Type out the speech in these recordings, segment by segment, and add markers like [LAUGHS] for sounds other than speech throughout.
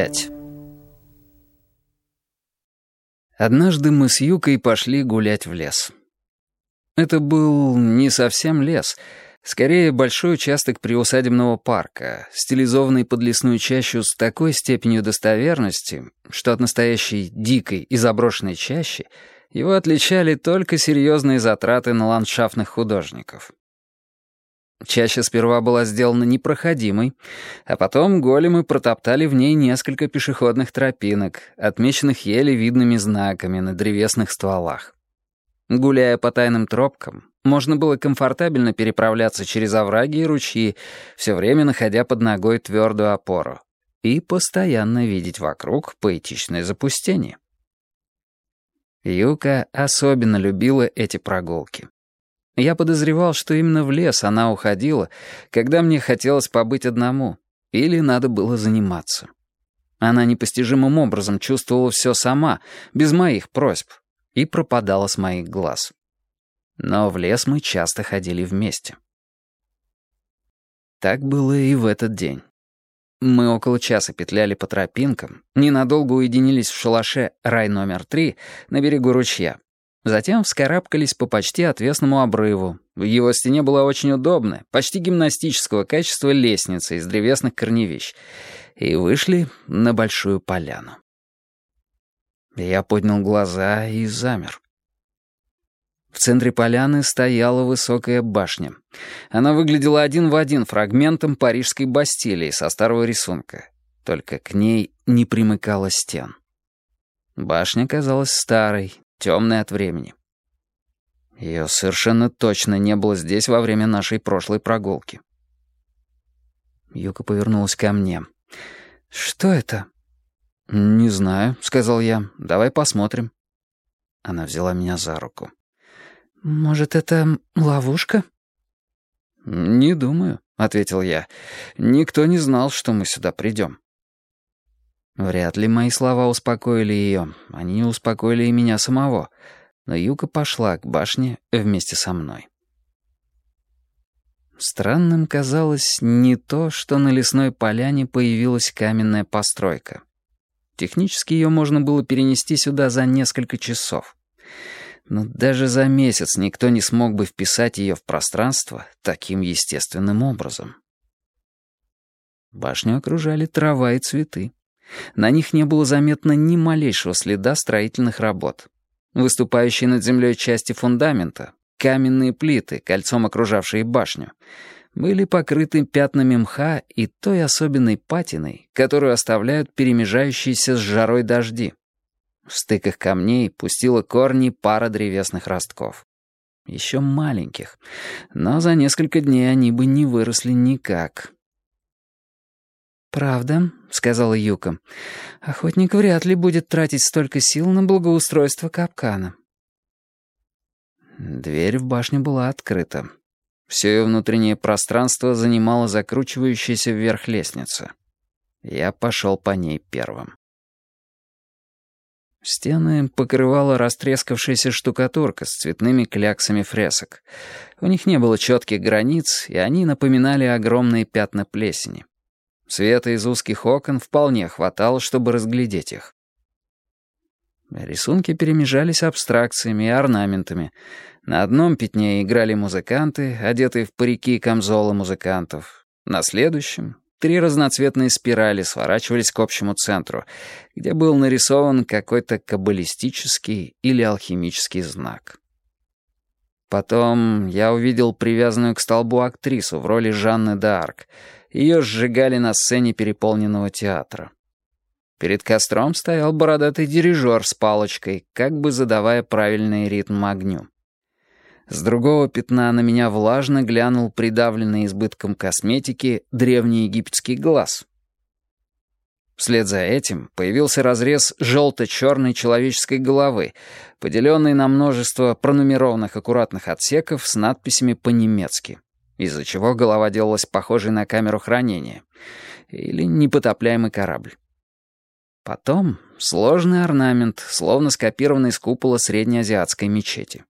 5. Однажды мы с Юкой пошли гулять в лес. Это был не совсем лес, скорее большой участок приусадебного парка, стилизованный под лесную чащу с такой степенью достоверности, что от настоящей дикой и заброшенной чащи его отличали только серьезные затраты на ландшафтных художников. Чаще сперва была сделана непроходимой, а потом големы протоптали в ней несколько пешеходных тропинок, отмеченных еле видными знаками на древесных стволах. Гуляя по тайным тропкам, можно было комфортабельно переправляться через овраги и ручьи, все время находя под ногой твердую опору, и постоянно видеть вокруг поэтичное запустение. Юка особенно любила эти прогулки. Я подозревал, что именно в лес она уходила, когда мне хотелось побыть одному, или надо было заниматься. Она непостижимым образом чувствовала все сама, без моих просьб, и пропадала с моих глаз. Но в лес мы часто ходили вместе. Так было и в этот день. Мы около часа петляли по тропинкам, ненадолго уединились в шалаше «Рай номер три» на берегу ручья, Затем вскарабкались по почти отвесному обрыву. В его стене была очень удобная, почти гимнастического качества лестница из древесных корневищ. И вышли на большую поляну. Я поднял глаза и замер. В центре поляны стояла высокая башня. Она выглядела один в один фрагментом парижской Бастилии со старого рисунка. Только к ней не примыкало стен. Башня казалась старой, темный от времени. Ее совершенно точно не было здесь во время нашей прошлой прогулки. Юка повернулась ко мне. «Что это?» «Не знаю», — сказал я. «Давай посмотрим». Она взяла меня за руку. «Может, это ловушка?» «Не думаю», — ответил я. «Никто не знал, что мы сюда придем». Вряд ли мои слова успокоили ее. Они не успокоили и меня самого. Но Юка пошла к башне вместе со мной. Странным казалось не то, что на лесной поляне появилась каменная постройка. Технически ее можно было перенести сюда за несколько часов. Но даже за месяц никто не смог бы вписать ее в пространство таким естественным образом. Башню окружали трава и цветы. На них не было заметно ни малейшего следа строительных работ. Выступающие над землей части фундамента, каменные плиты, кольцом окружавшие башню, были покрыты пятнами мха и той особенной патиной, которую оставляют перемежающиеся с жарой дожди. В стыках камней пустила корни пара древесных ростков. Еще маленьких, но за несколько дней они бы не выросли никак. «Правда», — сказала Юка. «Охотник вряд ли будет тратить столько сил на благоустройство капкана». Дверь в башню была открыта. Все ее внутреннее пространство занимала закручивающаяся вверх лестница. Я пошел по ней первым. Стены покрывала растрескавшаяся штукатурка с цветными кляксами фресок. У них не было четких границ, и они напоминали огромные пятна плесени. Света из узких окон вполне хватало, чтобы разглядеть их. Рисунки перемежались абстракциями и орнаментами. На одном пятне играли музыканты, одетые в парики и камзолы музыкантов. На следующем три разноцветные спирали сворачивались к общему центру, где был нарисован какой-то каббалистический или алхимический знак. Потом я увидел привязанную к столбу актрису в роли Жанны д'Арк — ее сжигали на сцене переполненного театра. Перед костром стоял бородатый дирижер с палочкой, как бы задавая правильный ритм огню. С другого пятна на меня влажно глянул придавленный избытком косметики древний египетский глаз. Вслед за этим появился разрез желто-черной человеческой головы, поделенный на множество пронумерованных аккуратных отсеков с надписями по-немецки из-за чего голова делалась похожей на камеру хранения или непотопляемый корабль. Потом сложный орнамент, словно скопированный с купола среднеазиатской мечети.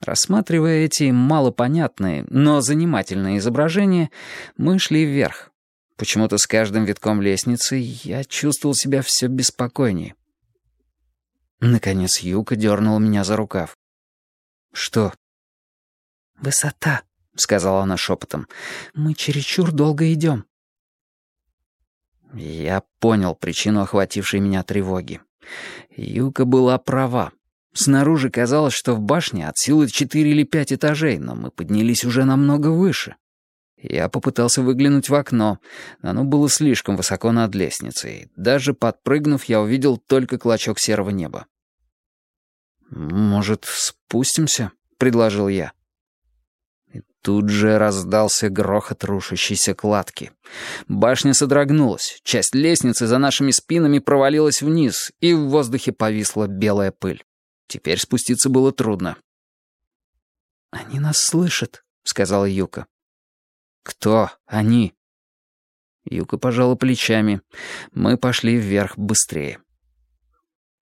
Рассматривая эти малопонятные, но занимательные изображения, мы шли вверх. Почему-то с каждым витком лестницы я чувствовал себя все беспокойнее. Наконец Юка дернула меня за рукав. «Что?» «Высота», — сказала она шепотом. «Мы чересчур долго идем». Я понял причину охватившей меня тревоги. Юка была права. Снаружи казалось, что в башне от силы четыре или пять этажей, но мы поднялись уже намного выше. Я попытался выглянуть в окно, но оно было слишком высоко над лестницей. Даже подпрыгнув, я увидел только клочок серого неба. «Может, спустимся?» — предложил я. Тут же раздался грохот рушащейся кладки. Башня содрогнулась, часть лестницы за нашими спинами провалилась вниз, и в воздухе повисла белая пыль. Теперь спуститься было трудно. «Они нас слышат», — сказала Юка. «Кто они?» Юка пожала плечами. Мы пошли вверх быстрее.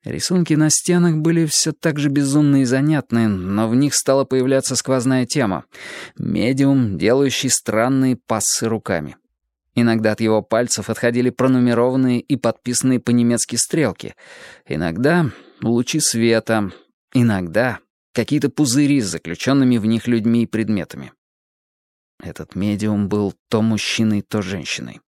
Рисунки на стенах были все так же безумные и занятные, но в них стала появляться сквозная тема. Медиум, делающий странные пассы руками. Иногда от его пальцев отходили пронумерованные и подписанные по-немецки стрелки. Иногда лучи света. Иногда какие-то пузыри с заключенными в них людьми и предметами. Этот медиум был то мужчиной, то женщиной.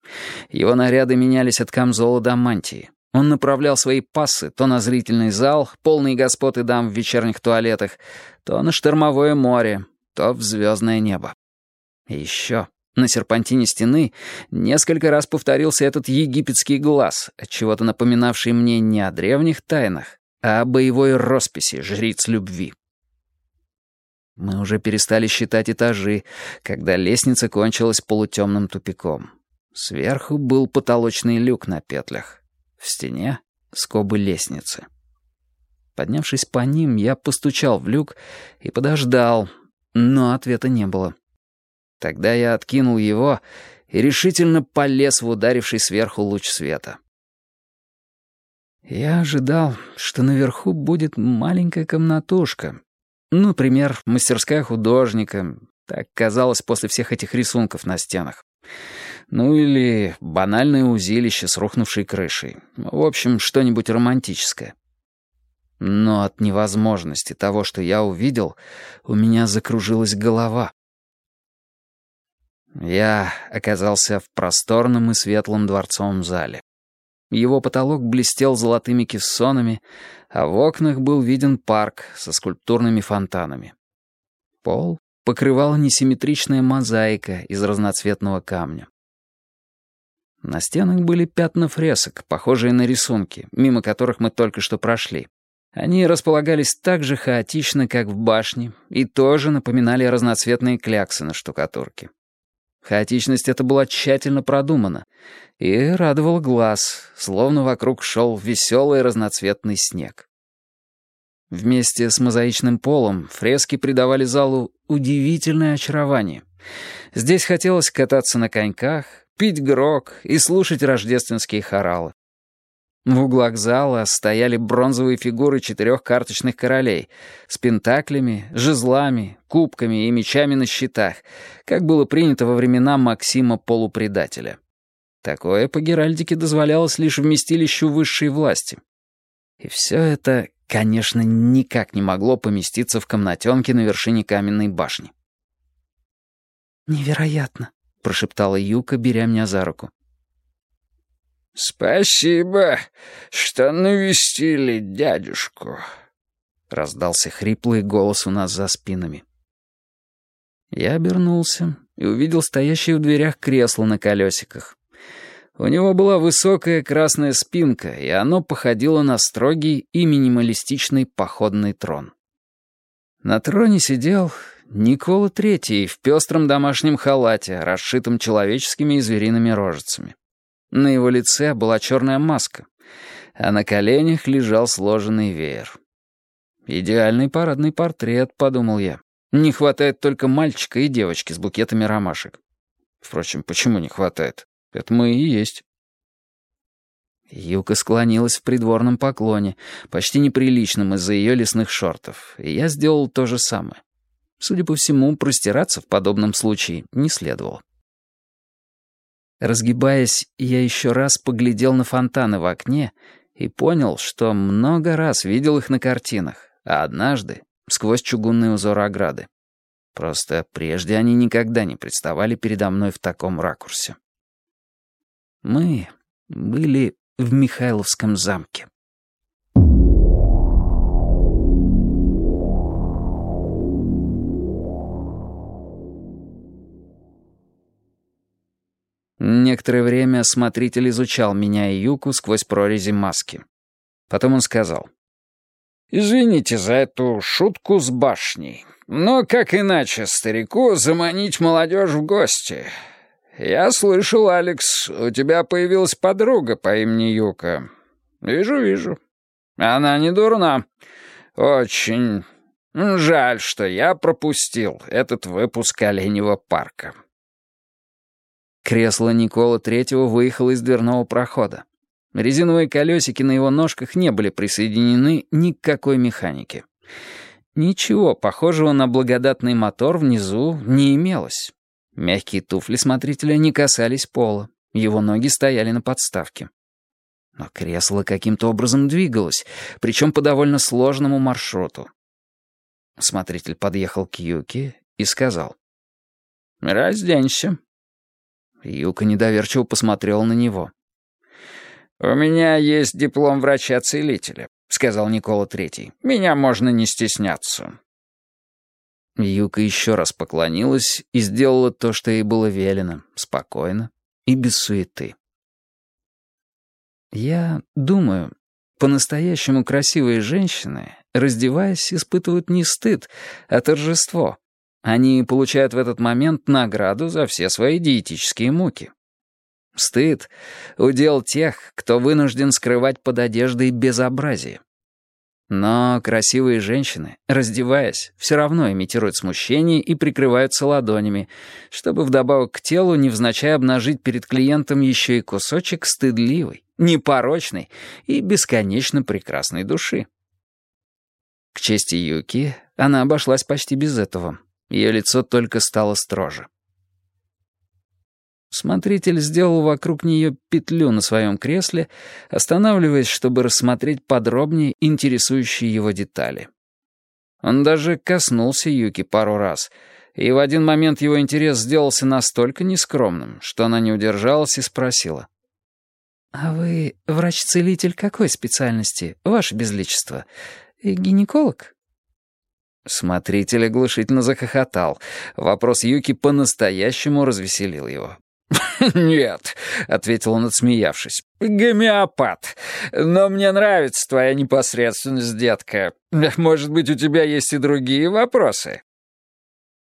Его наряды менялись от камзола до мантии. Он направлял свои пассы то на зрительный зал, полный господ и дам в вечерних туалетах, то на штормовое море, то в звездное небо. И еще на серпантине стены несколько раз повторился этот египетский глаз, отчего-то напоминавший мне не о древних тайнах, а о боевой росписи жриц любви. Мы уже перестали считать этажи, когда лестница кончилась полутемным тупиком. Сверху был потолочный люк на петлях. В стене — скобы лестницы. Поднявшись по ним, я постучал в люк и подождал, но ответа не было. Тогда я откинул его и решительно полез в ударивший сверху луч света. Я ожидал, что наверху будет маленькая комнатушка, ну, например, мастерская художника. Так казалось после всех этих рисунков на стенах. Ну или банальное узилище с рухнувшей крышей. В общем, что-нибудь романтическое. Но от невозможности того, что я увидел, у меня закружилась голова. Я оказался в просторном и светлом дворцовом зале. Его потолок блестел золотыми кессонами, а в окнах был виден парк со скульптурными фонтанами. Пол покрывала несимметричная мозаика из разноцветного камня. На стенах были пятна фресок, похожие на рисунки, мимо которых мы только что прошли. Они располагались так же хаотично, как в башне, и тоже напоминали разноцветные кляксы на штукатурке. Хаотичность эта была тщательно продумана и радовала глаз, словно вокруг шел веселый разноцветный снег. Вместе с мозаичным полом фрески придавали залу удивительное очарование. Здесь хотелось кататься на коньках, пить грок и слушать рождественские хоралы. В углах зала стояли бронзовые фигуры четырех карточных королей с пентаклями, жезлами, кубками и мечами на щитах, как было принято во времена Максима Полупредателя. Такое по Геральдике дозволялось лишь вместилищу высшей власти. И все это, конечно, никак не могло поместиться в комнатенке на вершине каменной башни. «Невероятно», — прошептала Юка, беря меня за руку. «Спасибо, что навестили дядюшку», — раздался хриплый голос у нас за спинами. Я обернулся и увидел стоящее в дверях кресло на колесиках. У него была высокая красная спинка, и оно походило на строгий и минималистичный походный трон. На троне сидел Никола Третий в пестром домашнем халате, расшитом человеческими и звериными рожицами. На его лице была черная маска, а на коленях лежал сложенный веер. «Идеальный парадный портрет», — подумал я. «Не хватает только мальчика и девочки с букетами ромашек». Впрочем, почему не хватает? Это мы и есть. Юка склонилась в придворном поклоне, почти неприличном из-за ее лесных шортов, и я сделал то же самое. Судя по всему, простираться в подобном случае не следовало. Разгибаясь, я еще раз поглядел на фонтаны в окне и понял, что много раз видел их на картинах, а однажды — сквозь чугунный узор ограды. Просто прежде они никогда не представали передо мной в таком ракурсе. Мы были в Михайловском замке. Некоторое время смотритель изучал меня и Юку сквозь прорези маски. Потом он сказал. «Извините за эту шутку с башней, но как иначе старику заманить молодежь в гости? Я слышал, Алекс, у тебя появилась подруга по имени Юка. Вижу, вижу. Она не дурна. Очень жаль, что я пропустил этот выпуск Оленевого парка». Кресло Никола Третьего выехало из дверного прохода. Резиновые колесики на его ножках не были присоединены ни к какой механике. Ничего похожего на благодатный мотор внизу не имелось. Мягкие туфли смотрителя не касались пола, его ноги стояли на подставке. Но кресло каким-то образом двигалось, причем по довольно сложному маршруту. Смотритель подъехал к Юке и сказал. «Разденься». Юка недоверчиво посмотрел на него. «У меня есть диплом врача-целителя», — сказал Никола Третий. «Меня можно не стесняться». Юка еще раз поклонилась и сделала то, что ей было велено, спокойно и без суеты. Я думаю, по-настоящему красивые женщины, раздеваясь, испытывают не стыд, а торжество, они получают в этот момент награду за все свои диетические муки. Стыд — удел тех, кто вынужден скрывать под одеждой безобразие. Но красивые женщины, раздеваясь, все равно имитируют смущение и прикрываются ладонями, чтобы вдобавок к телу невзначай обнажить перед клиентом еще и кусочек стыдливой, непорочной и бесконечно прекрасной души. К чести Юки, она обошлась почти без этого. Ее лицо только стало строже. Смотритель сделал вокруг нее петлю на своем кресле, останавливаясь, чтобы рассмотреть подробнее интересующие его детали. Он даже коснулся Юки пару раз, и в один момент его интерес сделался настолько нескромным, что она не удержалась и спросила. «А вы врач-целитель какой специальности, ваше безличество? Гинеколог?» Смотритель оглушительно захохотал. Вопрос Юки по-настоящему развеселил его. [LAUGHS] «Нет», — ответил он, отсмеявшись, — «гомеопат. Но мне нравится твоя непосредственность, детка. Может быть, у тебя есть и другие вопросы?»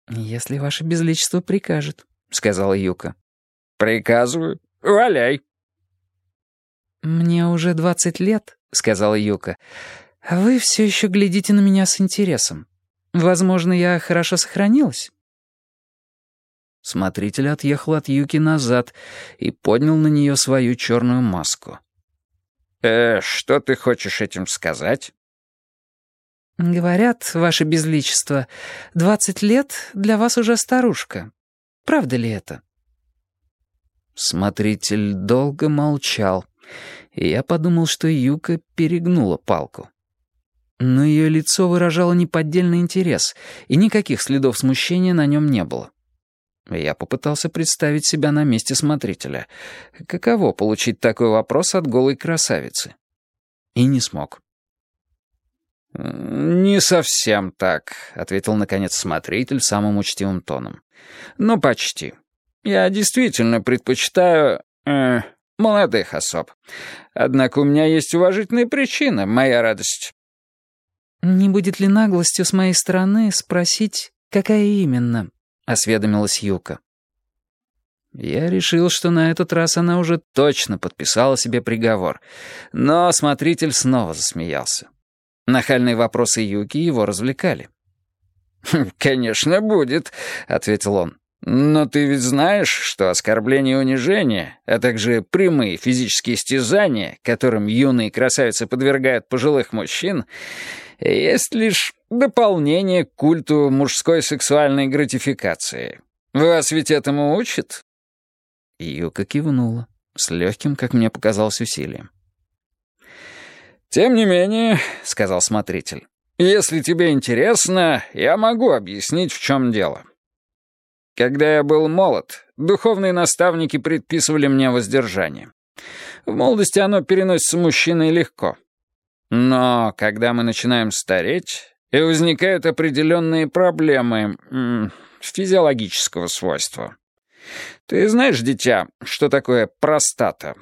«Если ваше безличество прикажет», — сказала Юка. «Приказываю. Валяй». «Мне уже двадцать лет», — сказала Юка. «А вы все еще глядите на меня с интересом. Возможно, я хорошо сохранилась». Смотритель отъехал от Юки назад и поднял на нее свою черную маску. «Э, что ты хочешь этим сказать?» «Говорят, ваше безличество, двадцать лет для вас уже старушка. Правда ли это?» Смотритель долго молчал, и я подумал, что Юка перегнула палку. Но ее лицо выражало неподдельный интерес, и никаких следов смущения на нем не было. Я попытался представить себя на месте смотрителя. Каково получить такой вопрос от голой красавицы? И не смог. «Не совсем так», — ответил, наконец, смотритель самым учтивым тоном. «Ну, почти. Я действительно предпочитаю... Э, молодых особ. Однако у меня есть уважительная причина, моя радость. «Не будет ли наглостью с моей стороны спросить, какая именно?» — осведомилась Юка. Я решил, что на этот раз она уже точно подписала себе приговор, но смотритель снова засмеялся. Нахальные вопросы Юки его развлекали. «Хм, «Конечно, будет», — ответил он. «Но ты ведь знаешь, что оскорбление и унижение, а также прямые физические истязания, которым юные красавицы подвергают пожилых мужчин, есть лишь дополнение к культу мужской сексуальной гратификации. Вас ведь этому учат?» Юка кивнула, с легким, как мне показалось, усилием. «Тем не менее», — сказал смотритель, — «если тебе интересно, я могу объяснить, в чем дело. Когда я был молод, духовные наставники предписывали мне воздержание. В молодости оно переносится мужчиной легко. Но когда мы начинаем стареть, и возникают определенные проблемы физиологического свойства. Ты знаешь, дитя, что такое простата?»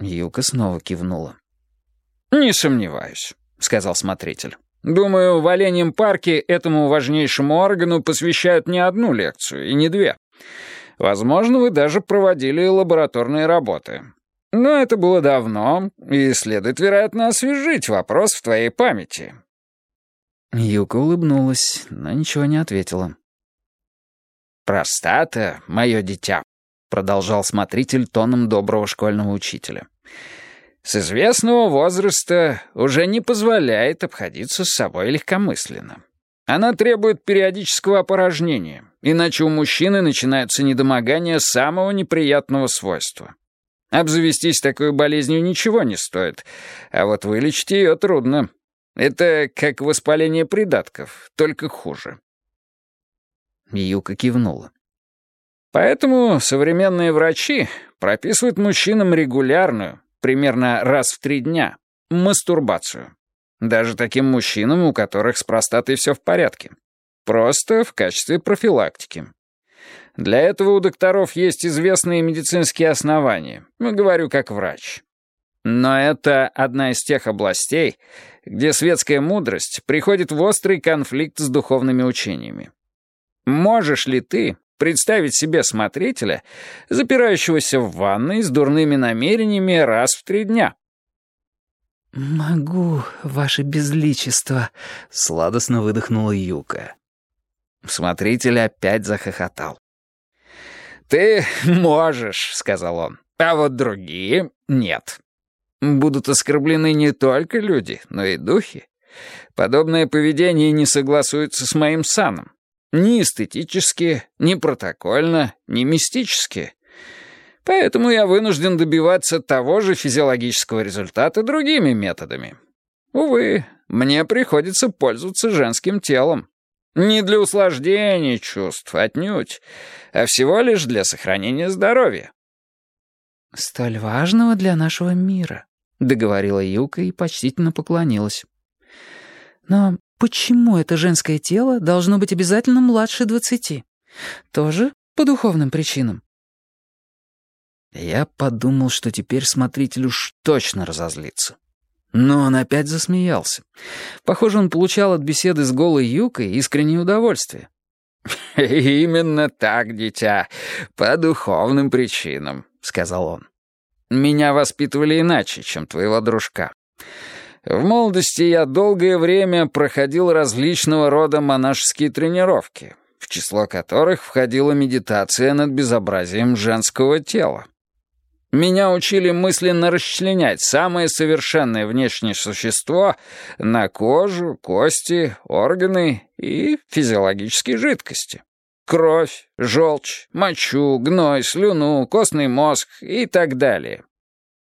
Юка снова кивнула. «Не сомневаюсь», — сказал смотритель. «Думаю, в Оленьем парке этому важнейшему органу посвящают не одну лекцию и не две. Возможно, вы даже проводили лабораторные работы. Но это было давно, и следует, вероятно, освежить вопрос в твоей памяти». Юка улыбнулась, но ничего не ответила. «Простата, мое дитя», — продолжал смотритель тоном доброго школьного учителя. «С известного возраста уже не позволяет обходиться с собой легкомысленно. Она требует периодического опорожнения, иначе у мужчины начинаются недомогания самого неприятного свойства. Обзавестись такой болезнью ничего не стоит, а вот вылечить ее трудно. Это как воспаление придатков, только хуже. Юка кивнула. Поэтому современные врачи прописывают мужчинам регулярную, примерно раз в три дня, мастурбацию. Даже таким мужчинам, у которых с простатой все в порядке. Просто в качестве профилактики. Для этого у докторов есть известные медицинские основания. Говорю как врач. Но это одна из тех областей, где светская мудрость приходит в острый конфликт с духовными учениями. Можешь ли ты представить себе смотрителя, запирающегося в ванной с дурными намерениями раз в три дня? «Могу, ваше безличество», — сладостно выдохнула Юка. Смотритель опять захохотал. «Ты можешь», — сказал он, — «а вот другие — нет. Будут оскорблены не только люди, но и духи. Подобное поведение не согласуется с моим саном. Ни эстетически, ни протокольно, ни мистически. Поэтому я вынужден добиваться того же физиологического результата другими методами. Увы, мне приходится пользоваться женским телом. Не для услаждения чувств, отнюдь, а всего лишь для сохранения здоровья. «Столь важного для нашего мира», — договорила Юка и почтительно поклонилась. «Но Почему это женское тело должно быть обязательно младше двадцати? Тоже по духовным причинам? Я подумал, что теперь смотритель уж точно разозлится. Но он опять засмеялся. Похоже, он получал от беседы с голой Юкой искреннее удовольствие. [LAUGHS] «Именно так, дитя, по духовным причинам», — сказал он. «Меня воспитывали иначе, чем твоего дружка. В молодости я долгое время проходил различного рода монашеские тренировки, в число которых входила медитация над безобразием женского тела. Меня учили мысленно расчленять самое совершенное внешнее существо на кожу, кости, органы и физиологические жидкости. Кровь, желчь, мочу, гной, слюну, костный мозг и так далее.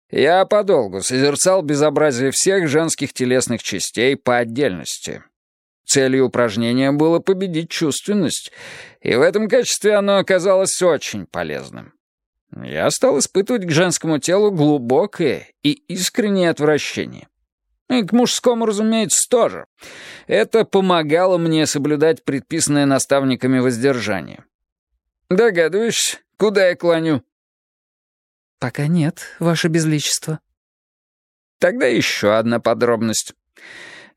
Я подолгу созерцал безобразие всех женских телесных частей по отдельности. Целью упражнения было победить чувственность, и в этом качестве оно оказалось очень полезным. Я стал испытывать к женскому телу глубокое и искреннее отвращение. И к мужскому, разумеется, тоже. Это помогало мне соблюдать предписанное наставниками воздержание. Догадываешься, куда я клоню? «Пока нет, ваше безличество». Тогда еще одна подробность.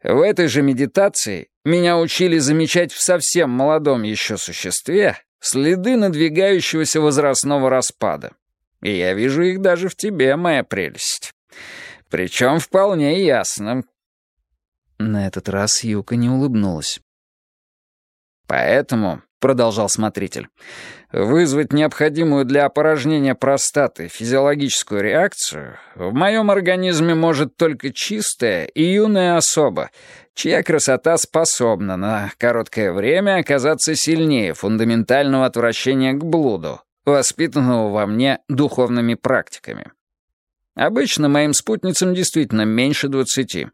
В этой же медитации меня учили замечать в совсем молодом еще существе следы надвигающегося возрастного распада. И я вижу их даже в тебе, моя прелесть. Причем вполне ясно. На этот раз Юка не улыбнулась. Поэтому продолжал смотритель, вызвать необходимую для опорожнения простаты физиологическую реакцию в моем организме может только чистая и юная особа, чья красота способна на короткое время оказаться сильнее фундаментального отвращения к блуду, воспитанного во мне духовными практиками. Обычно моим спутницам действительно меньше двадцати.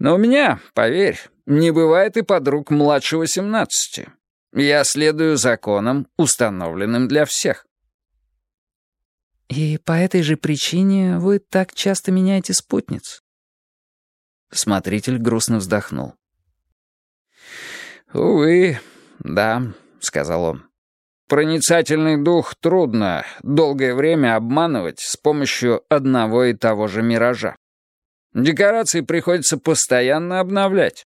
Но у меня, поверь, не бывает и подруг младше восемнадцати. Я следую законам, установленным для всех. «И по этой же причине вы так часто меняете спутниц?» Смотритель грустно вздохнул. «Увы, да», — сказал он. «Проницательный дух трудно долгое время обманывать с помощью одного и того же миража. Декорации приходится постоянно обновлять.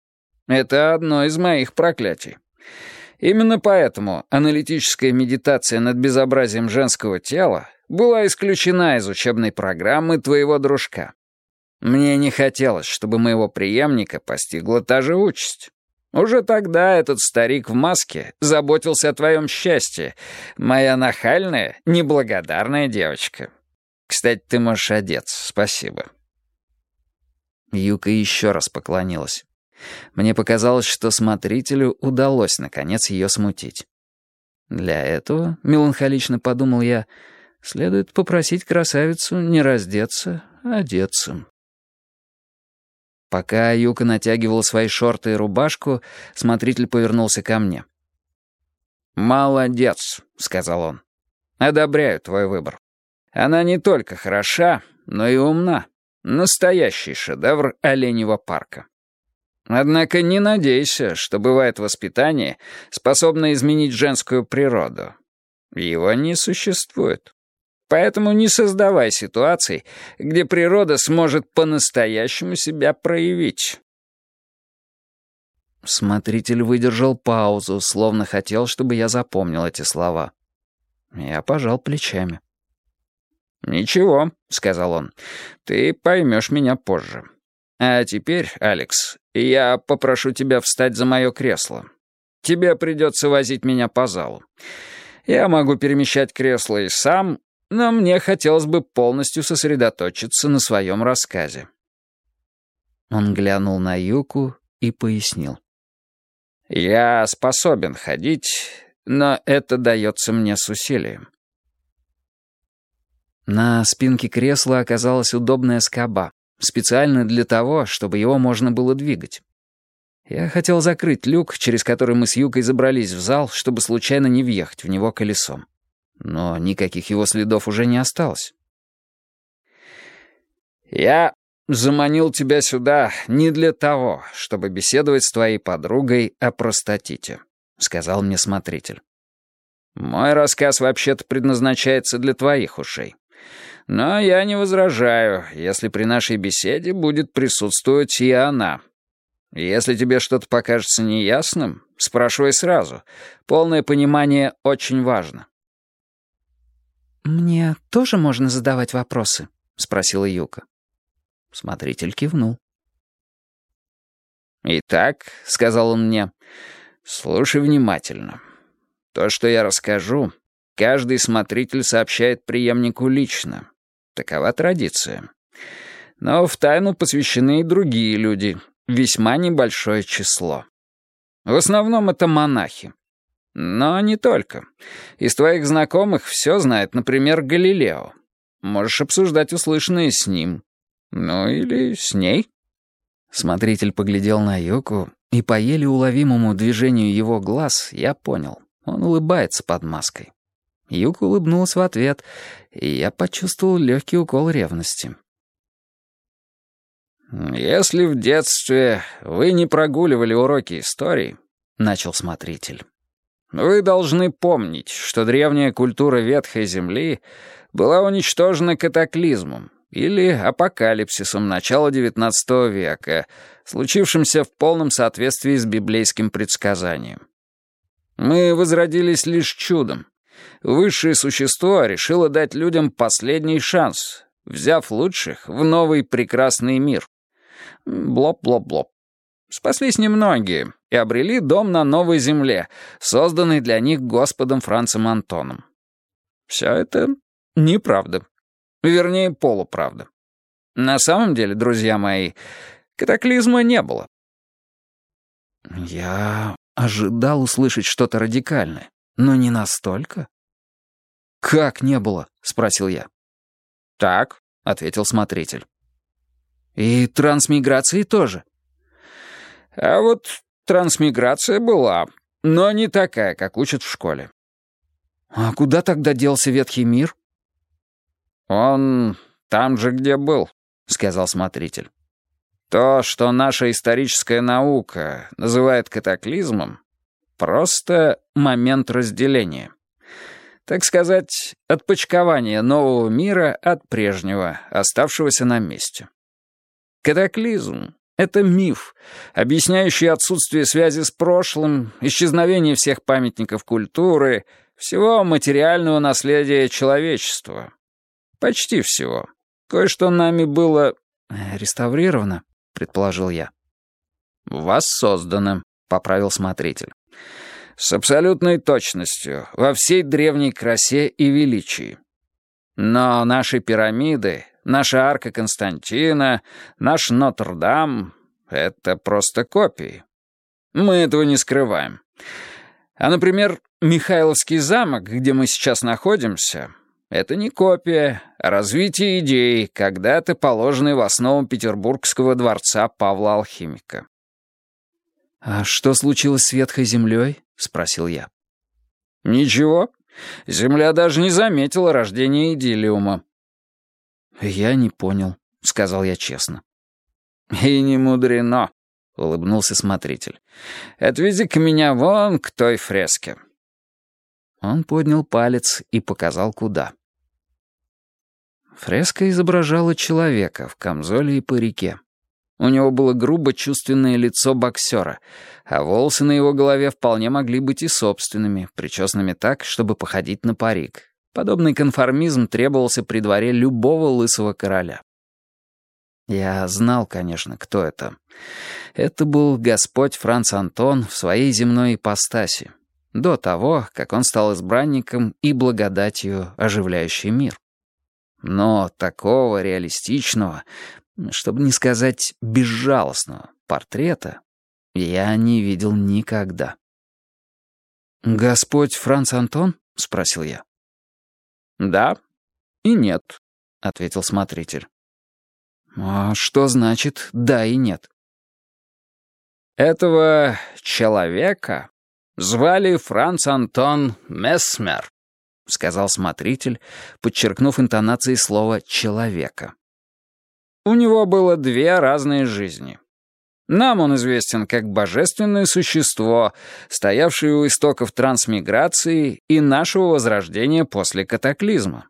Это одно из моих проклятий. Именно поэтому аналитическая медитация над безобразием женского тела была исключена из учебной программы твоего дружка. Мне не хотелось, чтобы моего преемника постигла та же участь. Уже тогда этот старик в маске заботился о твоем счастье, моя нахальная, неблагодарная девочка. Кстати, ты можешь одеться, спасибо». Юка еще раз поклонилась. Мне показалось, что смотрителю удалось, наконец, ее смутить. Для этого, меланхолично подумал я, следует попросить красавицу не раздеться, а одеться. Пока Юка натягивала свои шорты и рубашку, смотритель повернулся ко мне. «Молодец», — сказал он. «Одобряю твой выбор. Она не только хороша, но и умна. Настоящий шедевр оленьего парка. Однако не надейся, что бывает воспитание, способное изменить женскую природу. Его не существует. Поэтому не создавай ситуаций, где природа сможет по-настоящему себя проявить. Смотритель выдержал паузу, словно хотел, чтобы я запомнил эти слова. Я пожал плечами. «Ничего», — сказал он, — «ты поймешь меня позже. А теперь, Алекс, я попрошу тебя встать за мое кресло. Тебе придется возить меня по залу. Я могу перемещать кресло и сам, но мне хотелось бы полностью сосредоточиться на своем рассказе». Он глянул на Юку и пояснил. «Я способен ходить, но это дается мне с усилием». На спинке кресла оказалась удобная скоба, специально для того, чтобы его можно было двигать. Я хотел закрыть люк, через который мы с Юкой забрались в зал, чтобы случайно не въехать в него колесом но никаких его следов уже не осталось. «Я заманил тебя сюда не для того, чтобы беседовать с твоей подругой о простатите», — сказал мне смотритель. «Мой рассказ вообще-то предназначается для твоих ушей. Но я не возражаю, если при нашей беседе будет присутствовать и она. Если тебе что-то покажется неясным, спрашивай сразу. Полное понимание очень важно». «Мне тоже можно задавать вопросы?» — спросила Юка. Смотритель кивнул. «Итак», — сказал он мне, — «слушай внимательно. То, что я расскажу, каждый смотритель сообщает преемнику лично. Такова традиция. Но в тайну посвящены и другие люди, весьма небольшое число. В основном это монахи. Но не только. Из твоих знакомых все знает, например, Галилео. Можешь обсуждать услышанное с ним. Ну или с ней. Смотритель поглядел на Юку, и по еле уловимому движению его глаз я понял. Он улыбается под маской. Юка улыбнулась в ответ, и я почувствовал легкий укол ревности. «Если в детстве вы не прогуливали уроки истории», — начал смотритель, вы должны помнить, что древняя культура Ветхой Земли была уничтожена катаклизмом или апокалипсисом начала XIX века, случившимся в полном соответствии с библейским предсказанием. Мы возродились лишь чудом. Высшее существо решило дать людям последний шанс, взяв лучших в новый прекрасный мир. Блоп-блоп-блоп. Спаслись немногие и обрели дом на новой земле, созданный для них Господом Францем Антоном. Все это неправда. Вернее, полуправда. На самом деле, друзья мои, катаклизма не было. Я ожидал услышать что-то радикальное, но не настолько. «Как не было?» — спросил я. «Так», — ответил смотритель. «И трансмиграции тоже?» «А вот трансмиграция была, но не такая, как учат в школе». «А куда тогда делся ветхий мир?» «Он там же, где был», — сказал смотритель. «То, что наша историческая наука называет катаклизмом, просто момент разделения. Так сказать, отпочкование нового мира от прежнего, оставшегося на месте. Катаклизм — это миф, объясняющий отсутствие связи с прошлым, исчезновение всех памятников культуры, всего материального наследия человечества. Почти всего. Кое-что нами было... Э, «Реставрировано», — предположил я. «Воссоздано», — поправил смотритель. «С абсолютной точностью, во всей древней красе и величии. Но наши пирамиды, наша арка Константина, наш Нотр-Дам — это просто копии. Мы этого не скрываем. А, например, Михайловский замок, где мы сейчас находимся, это не копия, а развитие идей, когда-то положенной в основу Петербургского дворца Павла Алхимика. «А что случилось с ветхой землей?» — спросил я. «Ничего. Земля даже не заметила рождения идиллиума». «Я не понял», — сказал я честно. «И не мудрено», — улыбнулся смотритель. «Отведи-ка меня вон к той фреске». Он поднял палец и показал, куда. Фреска изображала человека в камзоле и парике. У него было грубо чувственное лицо боксера, а волосы на его голове вполне могли быть и собственными, причесанными так, чтобы походить на парик. Подобный конформизм требовался при дворе любого лысого короля. Я знал, конечно, кто это. Это был Господь Франц Антон в своей земной ипостаси, до того, как он стал избранником и благодатью, оживляющий мир. Но такого реалистичного, чтобы не сказать безжалостного, портрета я не видел никогда. «Господь Франц Антон?» — спросил я. «Да и нет», — ответил смотритель. «А что значит «да» и «нет»?» «Этого человека звали Франц Антон Месмер», — сказал смотритель, подчеркнув интонацией слова «человека». У него было две разные жизни. Нам он известен как божественное существо, стоявшее у истоков трансмиграции и нашего возрождения после катаклизма.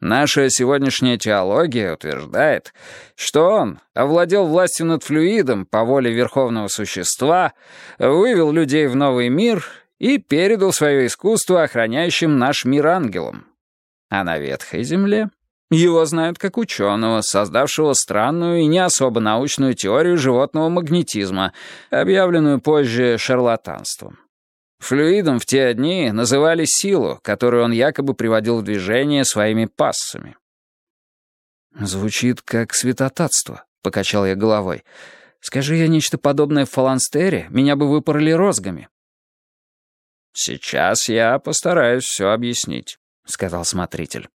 Наша сегодняшняя теология утверждает, что он овладел властью над флюидом по воле верховного существа, вывел людей в новый мир и передал свое искусство охраняющим наш мир ангелам. А на ветхой земле его знают как ученого, создавшего странную и не особо научную теорию животного магнетизма, объявленную позже шарлатанством. Флюидом в те дни называли силу, которую он якобы приводил в движение своими пассами. «Звучит как святотатство», — покачал я головой. «Скажи я нечто подобное в фаланстере, меня бы выпороли розгами». «Сейчас я постараюсь все объяснить», — сказал смотритель.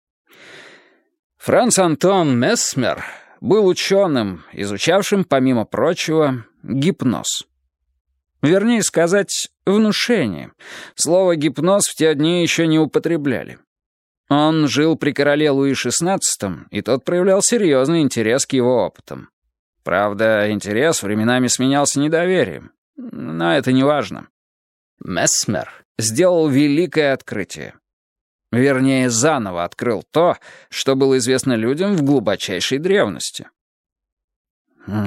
Франц Антон Месмер был ученым, изучавшим, помимо прочего, гипноз. Вернее сказать, внушение. Слово «гипноз» в те дни еще не употребляли. Он жил при короле Луи XVI, и тот проявлял серьезный интерес к его опытам. Правда, интерес временами сменялся недоверием. Но это не важно. Месмер сделал великое открытие. Вернее, заново открыл то, что было известно людям в глубочайшей древности.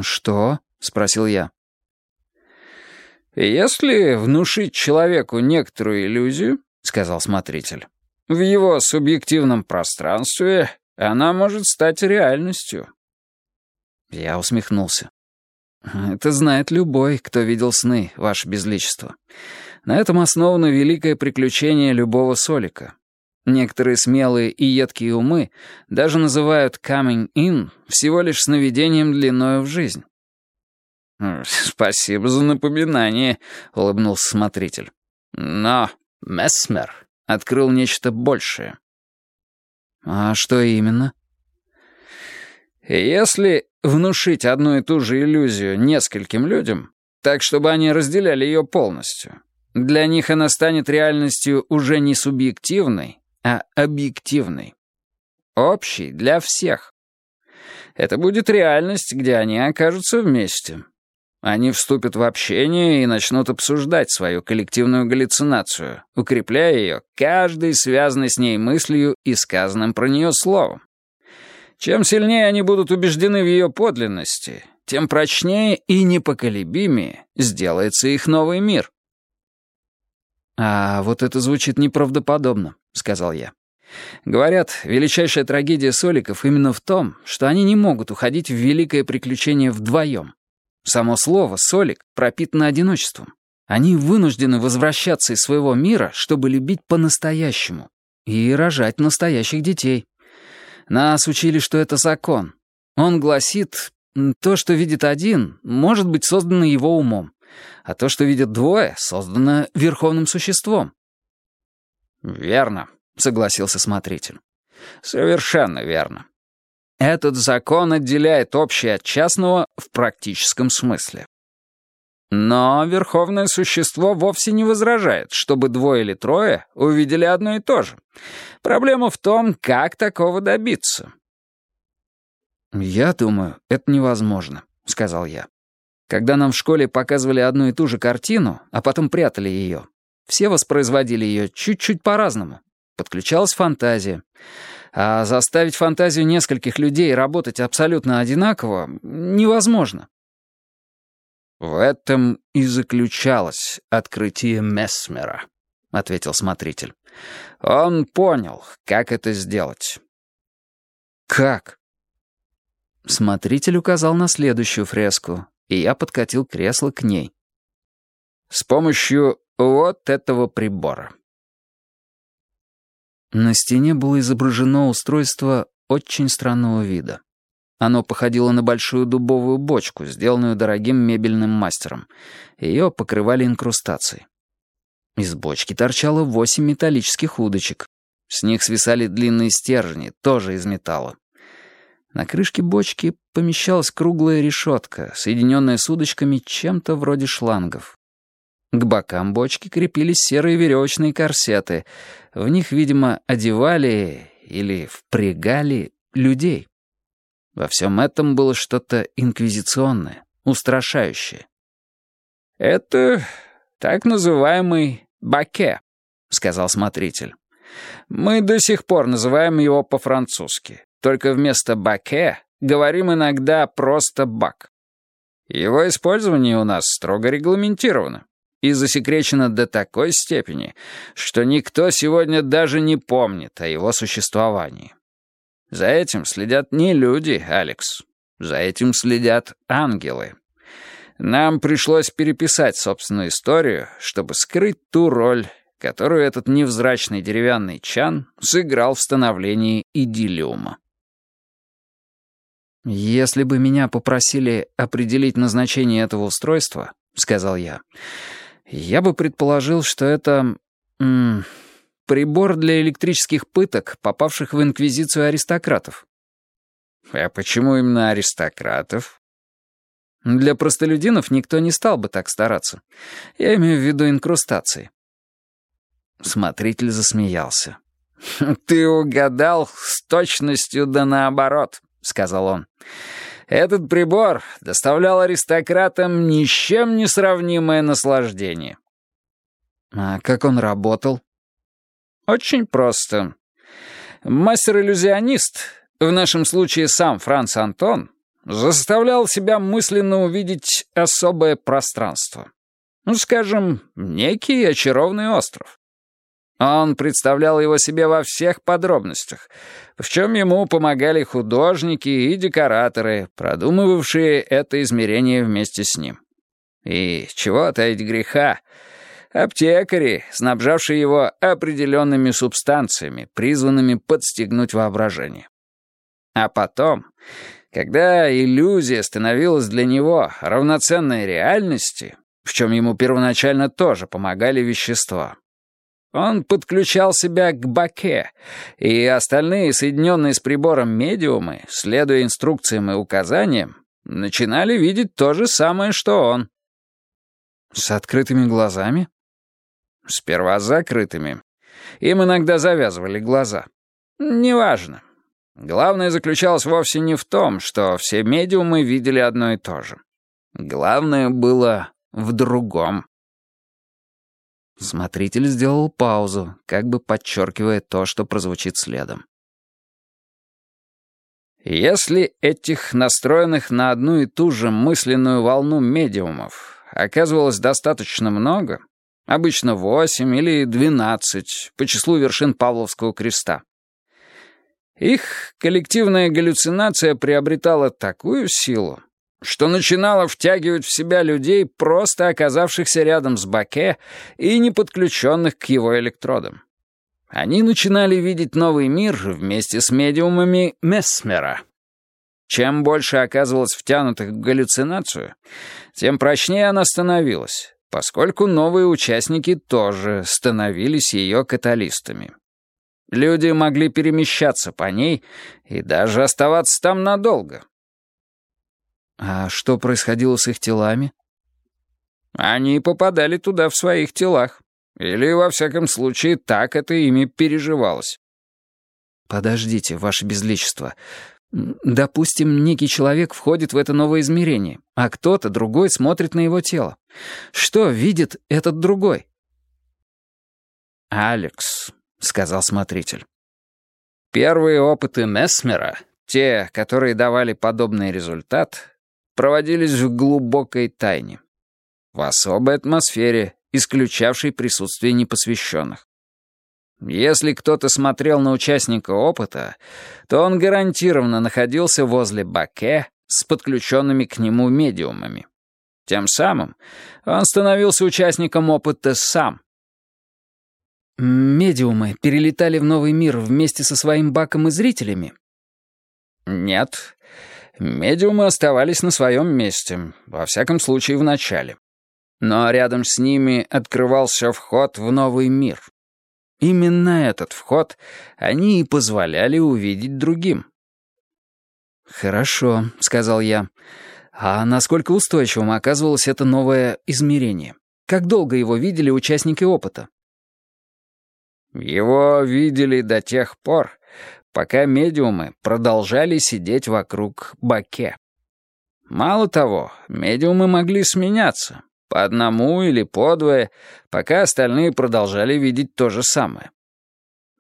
«Что?» — спросил я. «Если внушить человеку некоторую иллюзию, — сказал смотритель, — в его субъективном пространстве она может стать реальностью». Я усмехнулся. «Это знает любой, кто видел сны, ваше безличество. На этом основано великое приключение любого солика. Некоторые смелые и едкие умы даже называют «coming in» всего лишь сновидением длиною в жизнь. «Спасибо за напоминание», — улыбнулся смотритель. «Но Месмер открыл нечто большее. А что именно? Если внушить одну и ту же иллюзию нескольким людям, так чтобы они разделяли ее полностью, для них она станет реальностью уже не субъективной, а объективной. Общей для всех. Это будет реальность, где они окажутся вместе. Они вступят в общение и начнут обсуждать свою коллективную галлюцинацию, укрепляя ее каждой связанной с ней мыслью и сказанным про нее словом. Чем сильнее они будут убеждены в ее подлинности, тем прочнее и непоколебимее сделается их новый мир. «А вот это звучит неправдоподобно», — сказал я. «Говорят, величайшая трагедия соликов именно в том, что они не могут уходить в великое приключение вдвоем. Само слово «солик» пропитано одиночеством. Они вынуждены возвращаться из своего мира, чтобы любить по-настоящему и рожать настоящих детей. Нас учили, что это закон. Он гласит, то, что видит один, может быть создано его умом, а то, что видят двое, создано верховным существом. «Верно», — согласился смотритель. «Совершенно верно. Этот закон отделяет общее от частного в практическом смысле. Но верховное существо вовсе не возражает, чтобы двое или трое увидели одно и то же. Проблема в том, как такого добиться. «Я думаю, это невозможно», — сказал я. «Когда нам в школе показывали одну и ту же картину, а потом прятали ее, все воспроизводили ее чуть-чуть по-разному. Подключалась фантазия. А заставить фантазию нескольких людей работать абсолютно одинаково невозможно. «В этом и заключалось открытие Месмера», — ответил смотритель. «Он понял, как это сделать». «Как?» Смотритель указал на следующую фреску, и я подкатил кресло к ней. «С помощью вот этого прибора». На стене было изображено устройство очень странного вида. Оно походило на большую дубовую бочку, сделанную дорогим мебельным мастером. Ее покрывали инкрустацией. Из бочки торчало восемь металлических удочек. С них свисали длинные стержни, тоже из металла. На крышке бочки помещалась круглая решетка, соединенная с удочками чем-то вроде шлангов. К бокам бочки крепились серые веревочные корсеты. В них, видимо, одевали или впрягали людей. Во всем этом было что-то инквизиционное, устрашающее. «Это так называемый баке», — сказал смотритель. «Мы до сих пор называем его по-французски, только вместо баке говорим иногда просто бак. Его использование у нас строго регламентировано и засекречено до такой степени, что никто сегодня даже не помнит о его существовании. За этим следят не люди, Алекс. За этим следят ангелы. Нам пришлось переписать собственную историю, чтобы скрыть ту роль, которую этот невзрачный деревянный чан сыграл в становлении идиллиума. «Если бы меня попросили определить назначение этого устройства, — сказал я, — я бы предположил, что это... М Прибор для электрических пыток, попавших в инквизицию аристократов. А почему именно аристократов? Для простолюдинов никто не стал бы так стараться. Я имею в виду инкрустации. Смотритель засмеялся. «Ты угадал с точностью да наоборот», — сказал он. «Этот прибор доставлял аристократам ни с чем не сравнимое наслаждение». «А как он работал?» Очень просто. Мастер-иллюзионист, в нашем случае сам Франц Антон, заставлял себя мысленно увидеть особое пространство. Ну, скажем, некий очарованный остров. Он представлял его себе во всех подробностях, в чем ему помогали художники и декораторы, продумывавшие это измерение вместе с ним. И чего таить греха, Аптекари, снабжавшие его определенными субстанциями, призванными подстегнуть воображение. А потом, когда иллюзия становилась для него равноценной реальности, в чем ему первоначально тоже помогали вещества, Он подключал себя к баке, и остальные, соединенные с прибором медиумы, следуя инструкциям и указаниям, начинали видеть то же самое, что он. С открытыми глазами? Сперва с закрытыми. Им иногда завязывали глаза. Неважно. Главное заключалось вовсе не в том, что все медиумы видели одно и то же. Главное было в другом. Смотритель сделал паузу, как бы подчеркивая то, что прозвучит следом. Если этих настроенных на одну и ту же мысленную волну медиумов оказывалось достаточно много, обычно восемь или двенадцать по числу вершин Павловского креста, их коллективная галлюцинация приобретала такую силу, что начинала втягивать в себя людей, просто оказавшихся рядом с Баке и не подключенных к его электродам. Они начинали видеть новый мир вместе с медиумами Месмера. Чем больше оказывалось втянутых в галлюцинацию, тем прочнее она становилась, поскольку новые участники тоже становились ее каталистами. Люди могли перемещаться по ней и даже оставаться там надолго. А что происходило с их телами? Они попадали туда в своих телах. Или, во всяком случае, так это ими переживалось. Подождите, ваше безличество. Допустим, некий человек входит в это новое измерение, а кто-то другой смотрит на его тело. Что видит этот другой? «Алекс», — сказал смотритель. Первые опыты Месмера, те, которые давали подобный результат, проводились в глубокой тайне, в особой атмосфере, исключавшей присутствие непосвященных. Если кто-то смотрел на участника опыта, то он гарантированно находился возле Баке с подключенными к нему медиумами. Тем самым он становился участником опыта сам. Медиумы перелетали в новый мир вместе со своим Баком и зрителями? Нет. Медиумы оставались на своем месте, во всяком случае в начале. Но рядом с ними открывался вход в новый мир. Именно этот вход они и позволяли увидеть другим. «Хорошо», — сказал я. «А насколько устойчивым оказывалось это новое измерение? Как долго его видели участники опыта?» «Его видели до тех пор, пока медиумы продолжали сидеть вокруг баке. Мало того, медиумы могли сменяться, по одному или по двое, пока остальные продолжали видеть то же самое.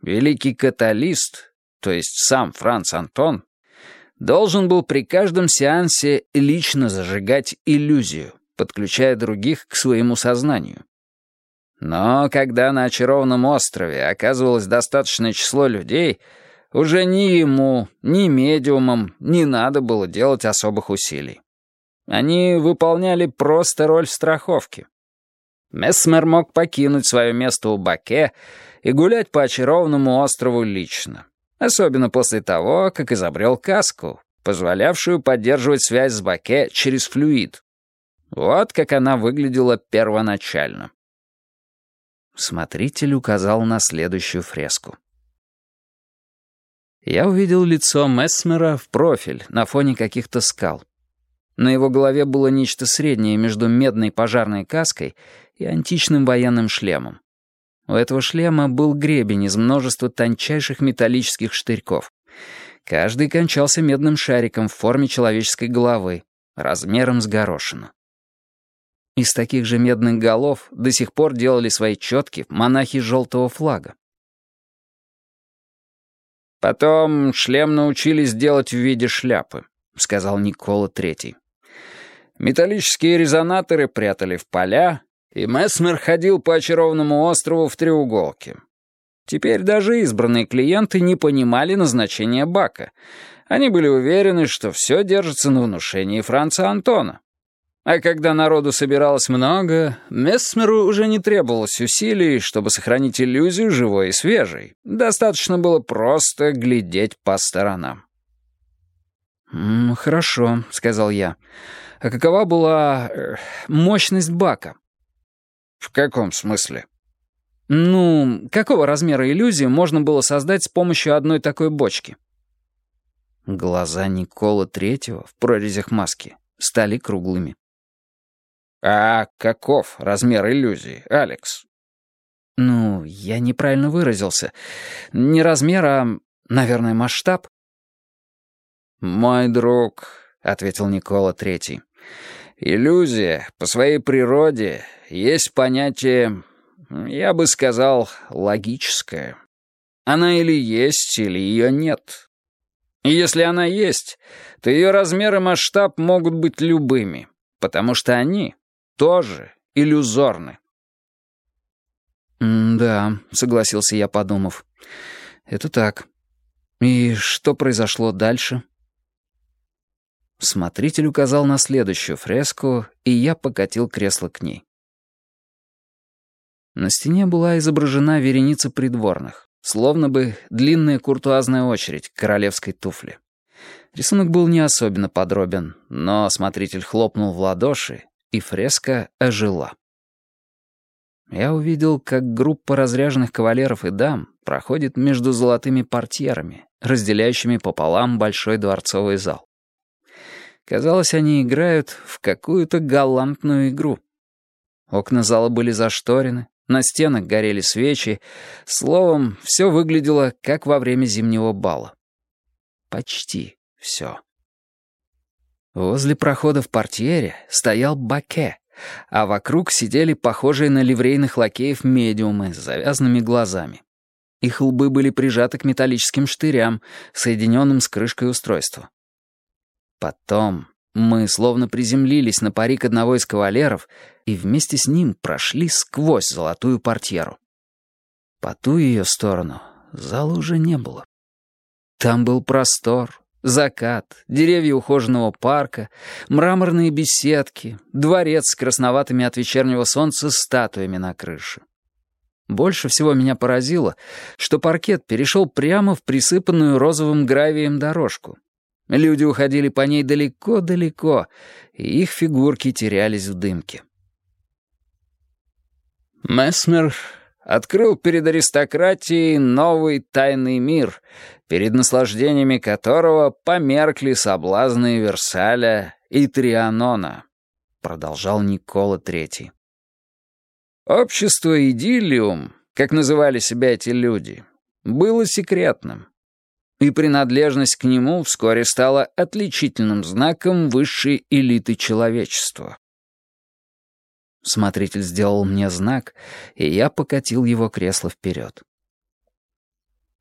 Великий каталист, то есть сам Франц Антон, должен был при каждом сеансе лично зажигать иллюзию, подключая других к своему сознанию. Но когда на очарованном острове оказывалось достаточное число людей — уже ни ему, ни медиумам не надо было делать особых усилий. Они выполняли просто роль страховки. Месмер мог покинуть свое место у Баке и гулять по очарованному острову лично. Особенно после того, как изобрел каску, позволявшую поддерживать связь с Баке через флюид. Вот как она выглядела первоначально. Смотритель указал на следующую фреску я увидел лицо Месмера в профиль на фоне каких-то скал. На его голове было нечто среднее между медной пожарной каской и античным военным шлемом. У этого шлема был гребень из множества тончайших металлических штырьков. Каждый кончался медным шариком в форме человеческой головы, размером с горошину. Из таких же медных голов до сих пор делали свои четки монахи желтого флага. «Потом шлем научились делать в виде шляпы», — сказал Никола Третий. Металлические резонаторы прятали в поля, и Месмер ходил по очарованному острову в треуголке. Теперь даже избранные клиенты не понимали назначения бака. Они были уверены, что все держится на внушении Франца Антона. А когда народу собиралось много, Месмеру уже не требовалось усилий, чтобы сохранить иллюзию живой и свежей. Достаточно было просто глядеть по сторонам. «Хорошо», — сказал я. «А какова была э, мощность бака?» «В каком смысле?» Ну, какого размера иллюзию можно было создать с помощью одной такой бочки? Глаза Никола Третьего в прорезях маски стали круглыми. «А каков размер иллюзии, Алекс?» «Ну, я неправильно выразился. Не размер, а, наверное, масштаб». «Мой друг», — ответил Никола Третий, — «иллюзия по своей природе есть понятие, я бы сказал, логическое. Она или есть, или ее нет. И если она есть, то ее размер и масштаб могут быть любыми, потому что они тоже иллюзорны». «Да», — согласился я, подумав. «Это так. И что произошло дальше?» Смотритель указал на следующую фреску, и я покатил кресло к ней. На стене была изображена вереница придворных, словно бы длинная куртуазная очередь к королевской туфле. Рисунок был не особенно подробен, но смотритель хлопнул в ладоши, и фреска ожила. Я увидел, как группа разряженных кавалеров и дам проходит между золотыми портьерами, разделяющими пополам большой дворцовый зал. Казалось, они играют в какую-то галантную игру. Окна зала были зашторены, на стенах горели свечи. Словом, все выглядело, как во время зимнего бала. Почти все. Возле прохода в портьере стоял баке, а вокруг сидели похожие на ливрейных лакеев медиумы с завязанными глазами. Их лбы были прижаты к металлическим штырям, соединенным с крышкой устройства. Потом мы словно приземлились на парик одного из кавалеров и вместе с ним прошли сквозь золотую портьеру. По ту ее сторону зала уже не было. Там был простор, закат, деревья ухоженного парка, мраморные беседки, дворец с красноватыми от вечернего солнца статуями на крыше. Больше всего меня поразило, что паркет перешел прямо в присыпанную розовым гравием дорожку, Люди уходили по ней далеко-далеко, и их фигурки терялись в дымке. Месмер открыл перед аристократией новый тайный мир, перед наслаждениями которого померкли соблазны Версаля и Трианона, продолжал Никола Третий. Общество идиллиум, как называли себя эти люди, было секретным, и принадлежность к нему вскоре стала отличительным знаком высшей элиты человечества. Смотритель сделал мне знак, и я покатил его кресло вперед.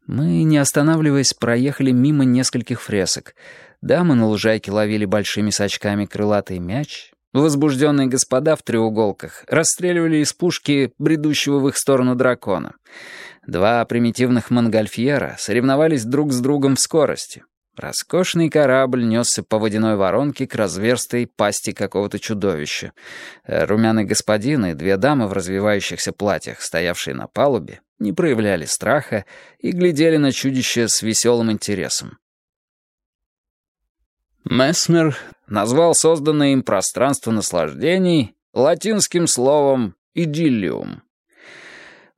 Мы, не останавливаясь, проехали мимо нескольких фресок. Дамы на лужайке ловили большими сачками крылатый мяч. Возбужденные господа в треуголках расстреливали из пушки бредущего в их сторону дракона — Два примитивных монгольфьера соревновались друг с другом в скорости. Роскошный корабль несся по водяной воронке к разверстой пасти какого-то чудовища. Э, румяный господин и две дамы в развивающихся платьях, стоявшие на палубе, не проявляли страха и глядели на чудище с веселым интересом. Месмер назвал созданное им пространство наслаждений латинским словом «идиллиум».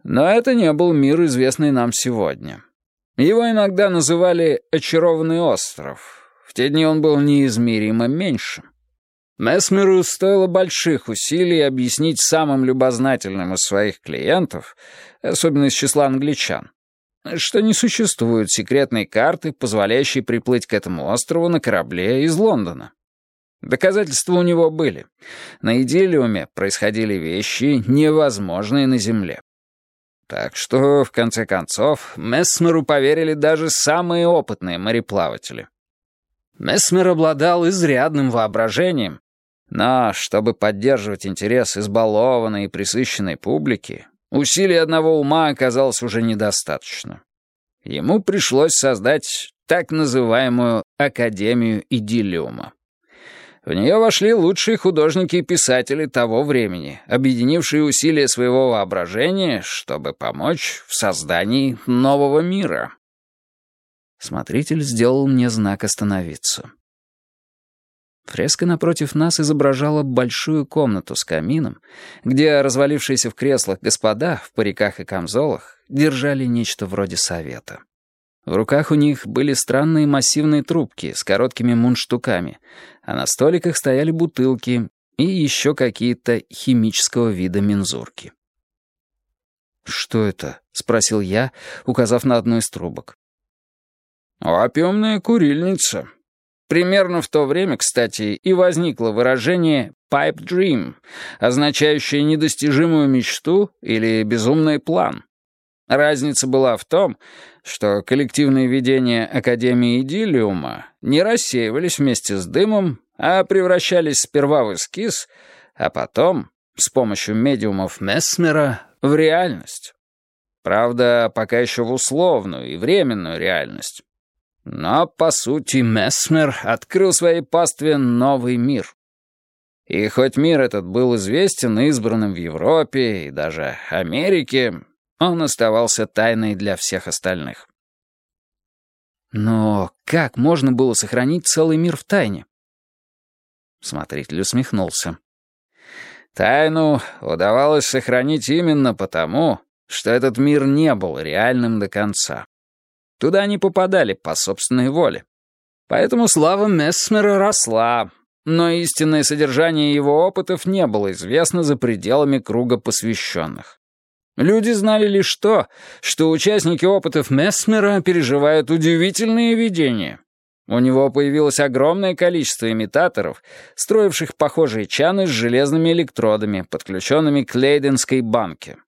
Но это не был мир, известный нам сегодня. Его иногда называли «очарованный остров». В те дни он был неизмеримо меньше. Месмеру стоило больших усилий объяснить самым любознательным из своих клиентов, особенно из числа англичан, что не существует секретной карты, позволяющей приплыть к этому острову на корабле из Лондона. Доказательства у него были. На Идиллиуме происходили вещи, невозможные на Земле. Так что, в конце концов, Месмеру поверили даже самые опытные мореплаватели. Месмер обладал изрядным воображением, но, чтобы поддерживать интерес избалованной и присыщенной публики, усилий одного ума оказалось уже недостаточно. Ему пришлось создать так называемую Академию Идиллиума. В нее вошли лучшие художники и писатели того времени, объединившие усилия своего воображения, чтобы помочь в создании нового мира. Смотритель сделал мне знак остановиться. Фреска напротив нас изображала большую комнату с камином, где развалившиеся в креслах господа в париках и камзолах держали нечто вроде совета. В руках у них были странные массивные трубки с короткими мундштуками, а на столиках стояли бутылки и еще какие-то химического вида мензурки. «Что это?» — спросил я, указав на одну из трубок. «Опиумная курильница», Примерно в то время, кстати, и возникло выражение «pipe dream», означающее недостижимую мечту или безумный план. Разница была в том, что коллективные видения Академии Идиллиума не рассеивались вместе с дымом, а превращались сперва в эскиз, а потом, с помощью медиумов Месмера, в реальность. Правда, пока еще в условную и временную реальность. Но, по сути, Месмер открыл своей пастве новый мир. И хоть мир этот был известен избранным в Европе и даже Америке, он оставался тайной для всех остальных. Но как можно было сохранить целый мир в тайне? Смотритель усмехнулся. Тайну удавалось сохранить именно потому, что этот мир не был реальным до конца. Туда они попадали по собственной воле. Поэтому слава Месмера росла, но истинное содержание его опытов не было известно за пределами круга посвященных. Люди знали лишь то, что участники опытов Месмера переживают удивительные видения. У него появилось огромное количество имитаторов, строивших похожие чаны с железными электродами, подключенными к Лейденской банке.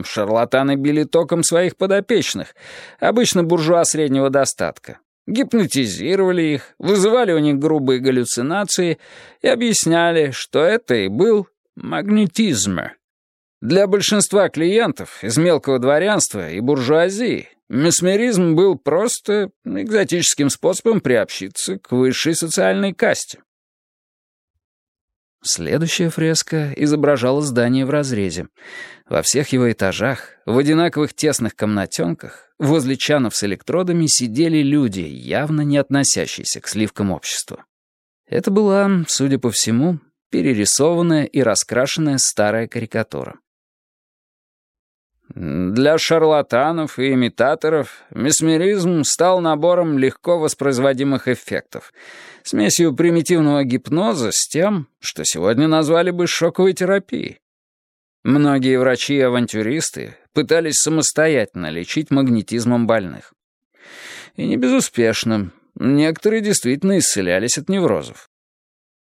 Шарлатаны били током своих подопечных, обычно буржуа среднего достатка. Гипнотизировали их, вызывали у них грубые галлюцинации и объясняли, что это и был магнетизм. Для большинства клиентов из мелкого дворянства и буржуазии месмеризм был просто экзотическим способом приобщиться к высшей социальной касте. Следующая фреска изображала здание в разрезе. Во всех его этажах, в одинаковых тесных комнатенках, возле чанов с электродами сидели люди, явно не относящиеся к сливкам общества. Это была, судя по всему, перерисованная и раскрашенная старая карикатура. Для шарлатанов и имитаторов месмеризм стал набором легко воспроизводимых эффектов, смесью примитивного гипноза с тем, что сегодня назвали бы шоковой терапией. Многие врачи и авантюристы пытались самостоятельно лечить магнетизмом больных. И не безуспешно. Некоторые действительно исцелялись от неврозов.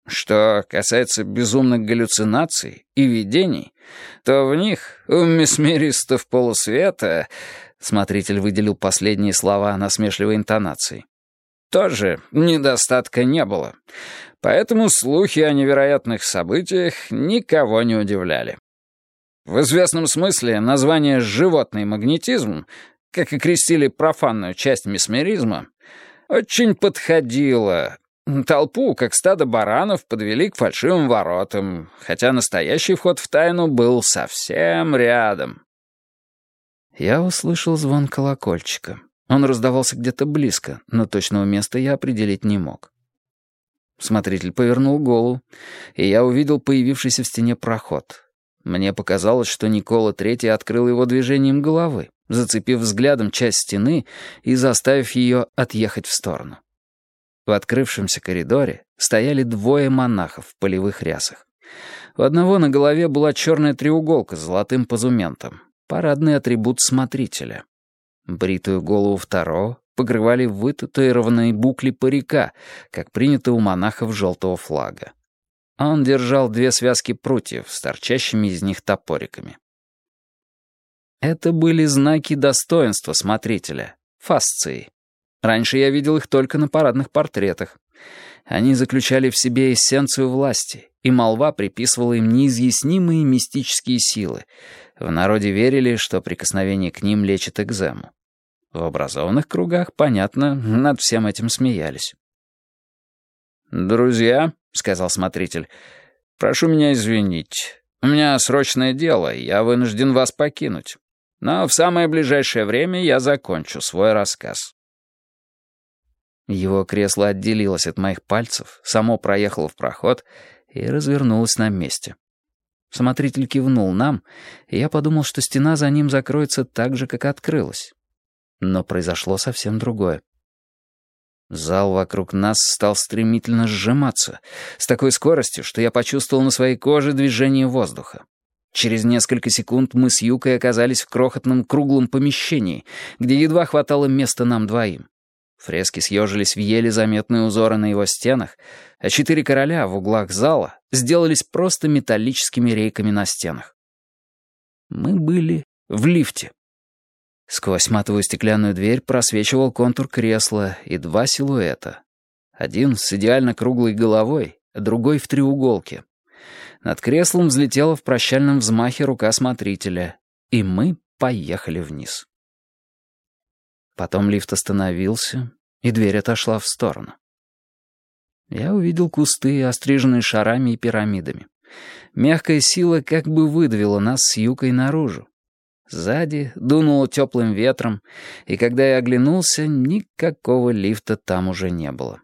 Что касается безумных галлюцинаций и видений, то в них, у месмеристов полусвета, смотритель выделил последние слова насмешливой интонацией, тоже недостатка не было. Поэтому слухи о невероятных событиях никого не удивляли. В известном смысле название «животный магнетизм», как и крестили профанную часть месмеризма, очень подходило Толпу, как стадо баранов, подвели к фальшивым воротам, хотя настоящий вход в тайну был совсем рядом. Я услышал звон колокольчика. Он раздавался где-то близко, но точного места я определить не мог. Смотритель повернул голову, и я увидел появившийся в стене проход. Мне показалось, что Никола Третий открыл его движением головы, зацепив взглядом часть стены и заставив ее отъехать в сторону. В открывшемся коридоре стояли двое монахов в полевых рясах. У одного на голове была черная треуголка с золотым позументом, парадный атрибут смотрителя. Бритую голову второго покрывали вытатуированные букли парика, как принято у монахов желтого флага. Он держал две связки прутьев с торчащими из них топориками. Это были знаки достоинства смотрителя, фасции, Раньше я видел их только на парадных портретах. Они заключали в себе эссенцию власти, и молва приписывала им неизъяснимые мистические силы. В народе верили, что прикосновение к ним лечит экзему. В образованных кругах, понятно, над всем этим смеялись. «Друзья», — сказал смотритель, — «прошу меня извинить. У меня срочное дело, я вынужден вас покинуть. Но в самое ближайшее время я закончу свой рассказ». Его кресло отделилось от моих пальцев, само проехало в проход и развернулось на месте. Смотритель кивнул нам, и я подумал, что стена за ним закроется так же, как открылась. Но произошло совсем другое. Зал вокруг нас стал стремительно сжиматься, с такой скоростью, что я почувствовал на своей коже движение воздуха. Через несколько секунд мы с Юкой оказались в крохотном круглом помещении, где едва хватало места нам двоим. Фрески съежились в еле заметные узоры на его стенах, а четыре короля в углах зала сделались просто металлическими рейками на стенах. Мы были в лифте. Сквозь матовую стеклянную дверь просвечивал контур кресла и два силуэта. Один с идеально круглой головой, а другой в треуголке. Над креслом взлетела в прощальном взмахе рука смотрителя, и мы поехали вниз. Потом лифт остановился, и дверь отошла в сторону. Я увидел кусты, остриженные шарами и пирамидами. Мягкая сила как бы выдавила нас с юкой наружу. Сзади дунуло теплым ветром, и когда я оглянулся, никакого лифта там уже не было.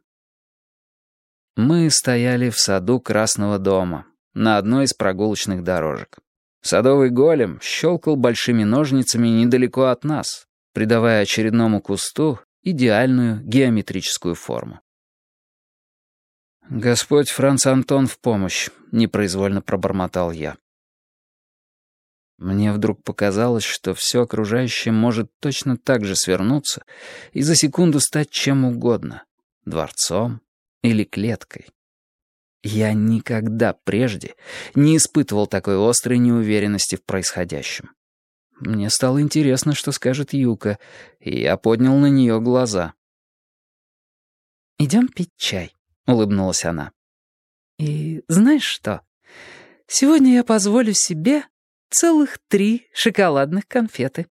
Мы стояли в саду Красного дома, на одной из прогулочных дорожек. Садовый голем щелкал большими ножницами недалеко от нас, придавая очередному кусту идеальную геометрическую форму. «Господь Франц Антон в помощь», — непроизвольно пробормотал я. Мне вдруг показалось, что все окружающее может точно так же свернуться и за секунду стать чем угодно — дворцом или клеткой. Я никогда прежде не испытывал такой острой неуверенности в происходящем. Мне стало интересно, что скажет Юка, и я поднял на нее глаза. «Идем пить чай», — улыбнулась она. «И знаешь что? Сегодня я позволю себе целых три шоколадных конфеты».